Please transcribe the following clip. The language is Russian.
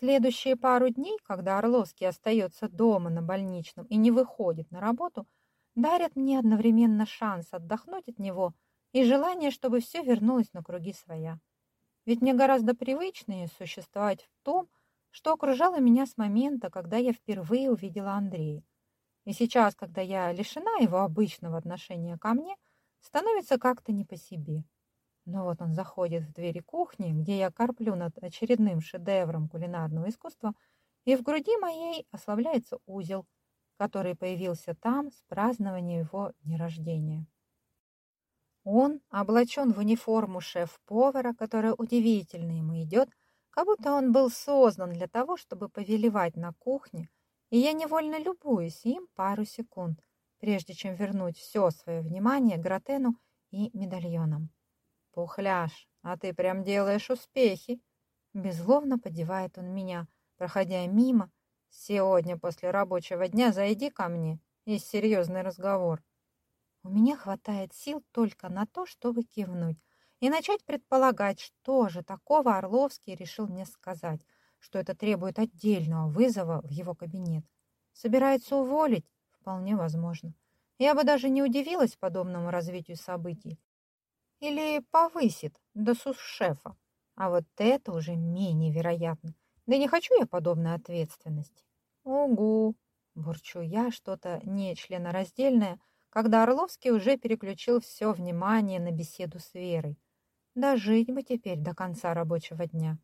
Следующие пару дней, когда Орловский остается дома на больничном и не выходит на работу, дарят мне одновременно шанс отдохнуть от него и желание, чтобы все вернулось на круги своя. Ведь мне гораздо привычнее существовать в том, что окружало меня с момента, когда я впервые увидела Андрея. И сейчас, когда я лишена его обычного отношения ко мне, становится как-то не по себе. Но вот он заходит в двери кухни, где я корплю над очередным шедевром кулинарного искусства, и в груди моей ослабляется узел, который появился там с празднования его дня рождения. Он облачен в униформу шеф-повара, которая удивительно ему идет, как будто он был создан для того, чтобы повелевать на кухне, и я невольно любуюсь им пару секунд, прежде чем вернуть все свое внимание Гратену и медальонам. «Пухляш, а ты прям делаешь успехи!» Безловно подевает он меня, проходя мимо. «Сегодня после рабочего дня зайди ко мне, есть серьезный разговор». У меня хватает сил только на то, чтобы кивнуть и начать предполагать, что же такого Орловский решил мне сказать, что это требует отдельного вызова в его кабинет. Собирается уволить? Вполне возможно. Я бы даже не удивилась подобному развитию событий. Или повысит до сус-шефа. А вот это уже менее вероятно. Да не хочу я подобной ответственности. Угу, бурчу я что-то нечленораздельное, когда Орловский уже переключил все внимание на беседу с Верой. Дожить бы теперь до конца рабочего дня.